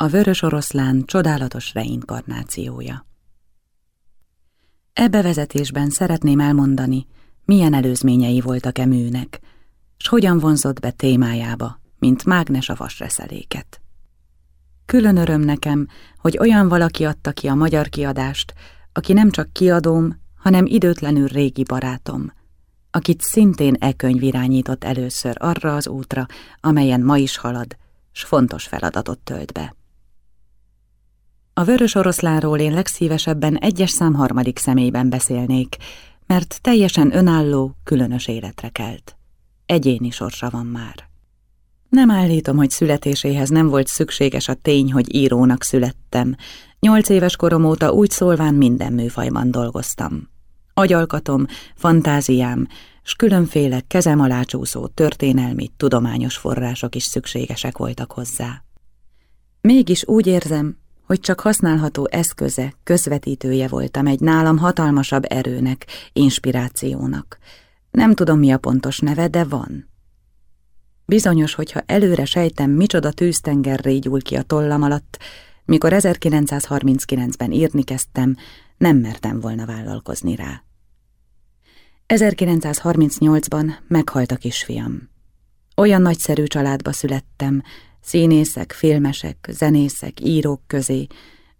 A vörös oroszlán csodálatos reinkarnációja. E bevezetésben szeretném elmondani, milyen előzményei voltak e műnek, s hogyan vonzott be témájába, mint mágnes a vasreszeléket. Külön öröm nekem, hogy olyan valaki adta ki a magyar kiadást, aki nem csak kiadóm, hanem időtlenül régi barátom, akit szintén e könyv irányított először arra az útra, amelyen ma is halad, s fontos feladatot tölt be. A vörös oroszlánról én legszívesebben egyes szám harmadik személyben beszélnék, mert teljesen önálló, különös életre kelt. Egyéni sorsa van már. Nem állítom, hogy születéséhez nem volt szükséges a tény, hogy írónak születtem. Nyolc éves korom óta úgy szólván minden műfajban dolgoztam. Agyalkatom, fantáziám, s különféle kezem alá csúszó történelmi, tudományos források is szükségesek voltak hozzá. Mégis úgy érzem, hogy csak használható eszköze, közvetítője voltam egy nálam hatalmasabb erőnek, inspirációnak. Nem tudom, mi a pontos neve, de van. Bizonyos, hogyha előre sejtem, micsoda tűztenger régyul ki a tollam alatt, mikor 1939-ben írni kezdtem, nem mertem volna vállalkozni rá. 1938-ban meghalt a kisfiam. Olyan nagyszerű családba születtem, színészek, filmesek, zenészek, írók közé,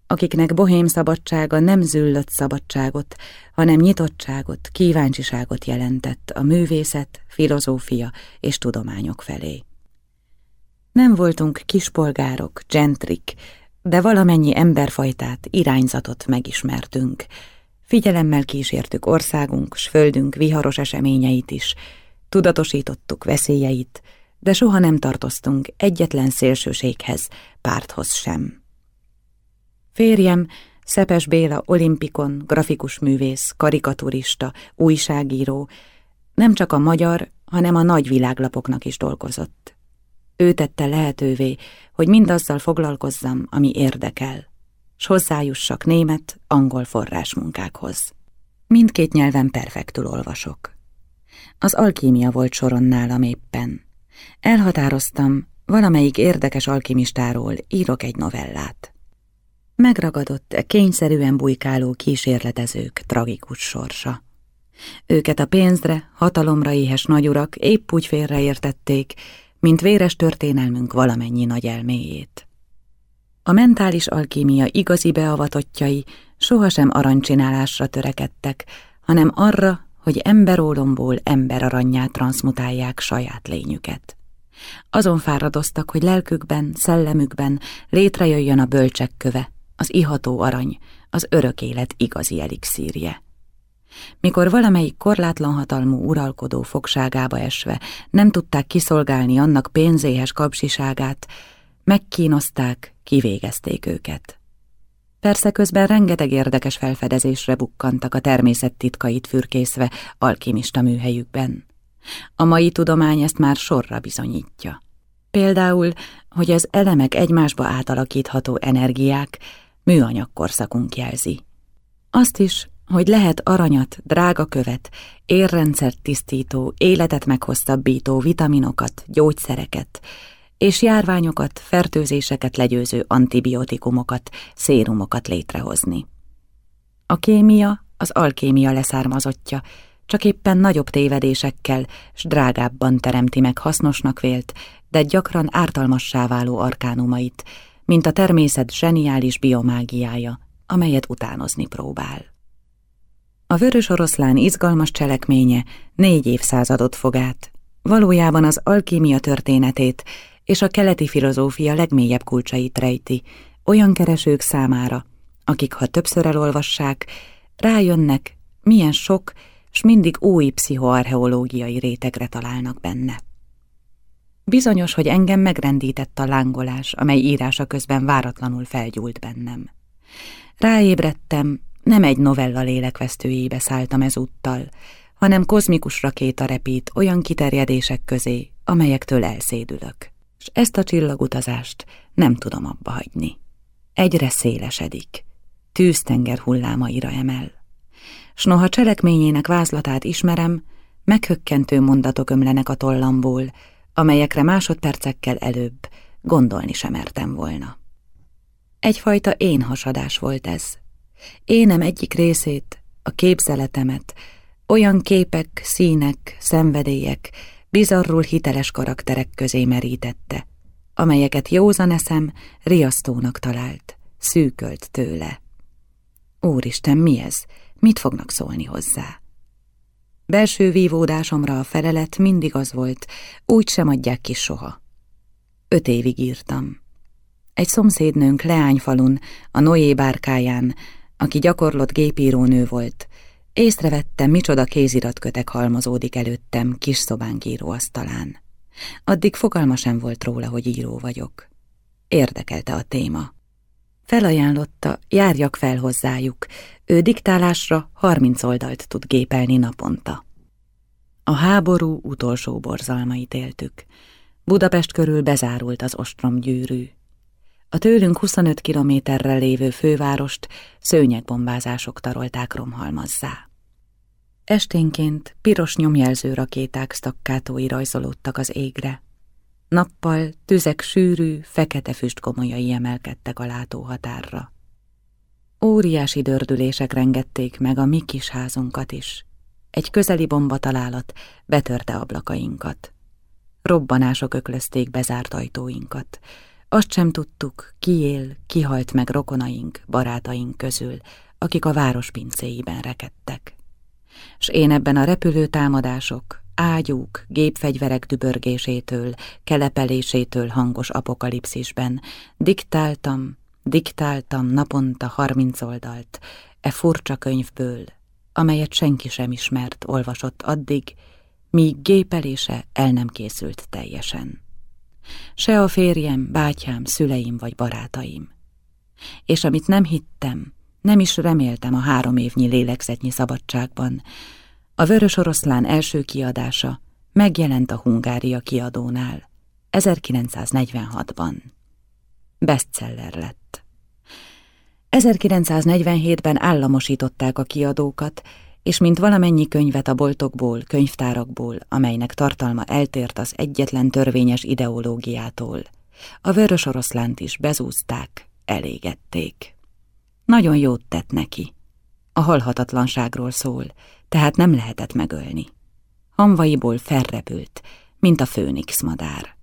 akiknek bohém szabadsága nem züllött szabadságot, hanem nyitottságot, kíváncsiságot jelentett a művészet, filozófia és tudományok felé. Nem voltunk kispolgárok, gentrik, de valamennyi emberfajtát, irányzatot megismertünk. Figyelemmel kísértük országunk s földünk viharos eseményeit is, tudatosítottuk veszélyeit, de soha nem tartoztunk egyetlen szélsőséghez, párthoz sem. Férjem, Szepes Béla olimpikon, grafikus művész, karikaturista, újságíró, nem csak a magyar, hanem a nagy világlapoknak is dolgozott. Ő tette lehetővé, hogy mindazzal foglalkozzam, ami érdekel, s hozzájussak német, angol forrásmunkákhoz. Mindkét nyelven perfektül olvasok. Az alkímia volt soron nálam éppen. Elhatároztam, valamelyik érdekes alkimistáról írok egy novellát. Megragadott kényszerűen bujkáló kísérletezők tragikus sorsa. Őket a pénzre, hatalomra éhes nagyurak épp úgy félreértették, mint véres történelmünk valamennyi nagy elméjét. A mentális alkímia igazi beavatottjai sohasem arancsinálásra törekedtek, hanem arra, hogy emberólomból ember aranyját transmutálják saját lényüket. Azon fáradoztak, hogy lelkükben, szellemükben létrejöjjön a bölcsek köve, az iható arany, az örök élet igazi elixírje. Mikor valamelyik korlátlan hatalmú uralkodó fogságába esve nem tudták kiszolgálni annak pénzéhes kapsiságát, megkínozták, kivégezték őket. Persze közben rengeteg érdekes felfedezésre bukkantak a természet titkait fürkészve alkimista műhelyükben. A mai tudomány ezt már sorra bizonyítja. Például, hogy az elemek egymásba átalakítható energiák műanyag korszakunk jelzi. Azt is, hogy lehet aranyat, drága követ, érrendszert tisztító, életet meghosszabbító vitaminokat, gyógyszereket, és járványokat, fertőzéseket legyőző antibiotikumokat, szérumokat létrehozni. A kémia az alkémia leszármazottja, csak éppen nagyobb tévedésekkel s drágábban teremti meg hasznosnak vélt, de gyakran ártalmassá váló arkánumait, mint a természet zseniális biomágiája, amelyet utánozni próbál. A vörös oroszlán izgalmas cselekménye négy évszázadot fog át, valójában az alkímia történetét és a keleti filozófia legmélyebb kulcsait rejti, olyan keresők számára, akik ha többször elolvassák, rájönnek, milyen sok, s mindig új pszichoarcheológiai rétegre találnak benne. Bizonyos, hogy engem megrendített a lángolás, amely írása közben váratlanul felgyúlt bennem. Ráébredtem, nem egy novella lélekvesztőjébe szálltam ezúttal, hanem kozmikus rakéta repít olyan kiterjedések közé, amelyektől elszédülök. És ezt a csillagutazást nem tudom abba hagyni. Egyre szélesedik, tűztenger hullámaira emel. S noha cselekményének vázlatát ismerem, meghökkentő mondatok ömlenek a tollamból, amelyekre másodpercekkel előbb gondolni sem mertem volna. Egyfajta én hasadás volt ez. Énem egyik részét, a képzeletemet, olyan képek, színek, szenvedélyek, bizarrul hiteles karakterek közé merítette, amelyeket józan eszem riasztónak talált, szűkölt tőle. Úristen, mi ez? Mit fognak szólni hozzá? Belső vívódásomra a felelet mindig az volt, úgy sem adják ki soha. Öt évig írtam. Egy szomszédnőnk Leányfalun, a Noé bárkáján, aki gyakorlott gépírónő volt, észrevette, micsoda kéziratkötek halmozódik előttem kis szobánk íróasztalán. Addig fogalma sem volt róla, hogy író vagyok. Érdekelte a téma. Felajánlotta, járjak fel hozzájuk, ő diktálásra harminc oldalt tud gépelni naponta. A háború utolsó borzalmait éltük. Budapest körül bezárult az ostromgyűrű. A tőlünk 25 kilométerre lévő fővárost szőnyegbombázások tarolták romhalmazzá. Esténként piros nyomjelző rakéták stakkátói rajzolódtak az égre. Nappal tüzek sűrű, fekete füstkomolyai emelkedtek a látóhatárra. Óriási dördülések rengették meg a mi kis házunkat is. Egy közeli bomba találat betörte ablakainkat. Robbanások öklözték bezárt ajtóinkat. Azt sem tudtuk, ki él, ki halt meg rokonaink, barátaink közül, akik a város pincéiben rekedtek. S én ebben a repülő támadások, ágyúk, gépfegyverek dübörgésétől, kelepelésétől hangos apokalipszisben diktáltam, diktáltam naponta harminc oldalt, e furcsa könyvből, amelyet senki sem ismert, olvasott addig, míg gépelése el nem készült teljesen. Se a férjem, bátyám, szüleim vagy barátaim. És amit nem hittem, nem is reméltem a három évnyi lélegzetnyi szabadságban, a Vörös Oroszlán első kiadása megjelent a Hungária kiadónál 1946-ban. Bestseller lett. 1947-ben államosították a kiadókat, és mint valamennyi könyvet a boltokból, könyvtárakból, amelynek tartalma eltért az egyetlen törvényes ideológiától, a vörös oroszlánt is bezúzták, elégették. Nagyon jót tett neki. A halhatatlanságról szól, tehát nem lehetett megölni. Hamvaiból felrepült, mint a főnix madár.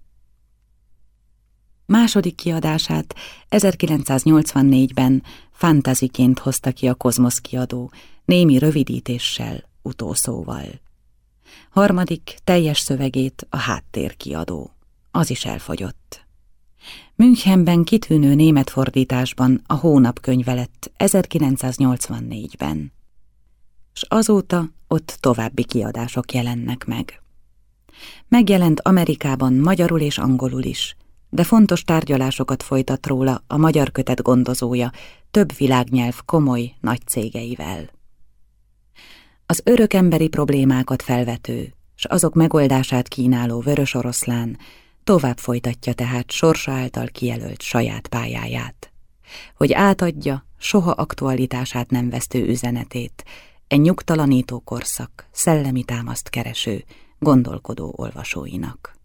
Második kiadását 1984-ben fantaziként hozta ki a Kozmosz kiadó, némi rövidítéssel, utószóval. Harmadik teljes szövegét a háttérkiadó. Az is elfogyott. Münchenben kitűnő német fordításban a hónap könyve lett 1984-ben. S azóta ott további kiadások jelennek meg. Megjelent Amerikában magyarul és angolul is, de fontos tárgyalásokat folytat róla a magyar kötet gondozója több világnyelv komoly nagy cégeivel. Az örökemberi problémákat felvető, s azok megoldását kínáló vörös oroszlán tovább folytatja tehát sorsa által kijelölt saját pályáját, hogy átadja soha aktualitását nem vesztő üzenetét, egy nyugtalanító korszak, szellemi támaszt kereső, gondolkodó olvasóinak.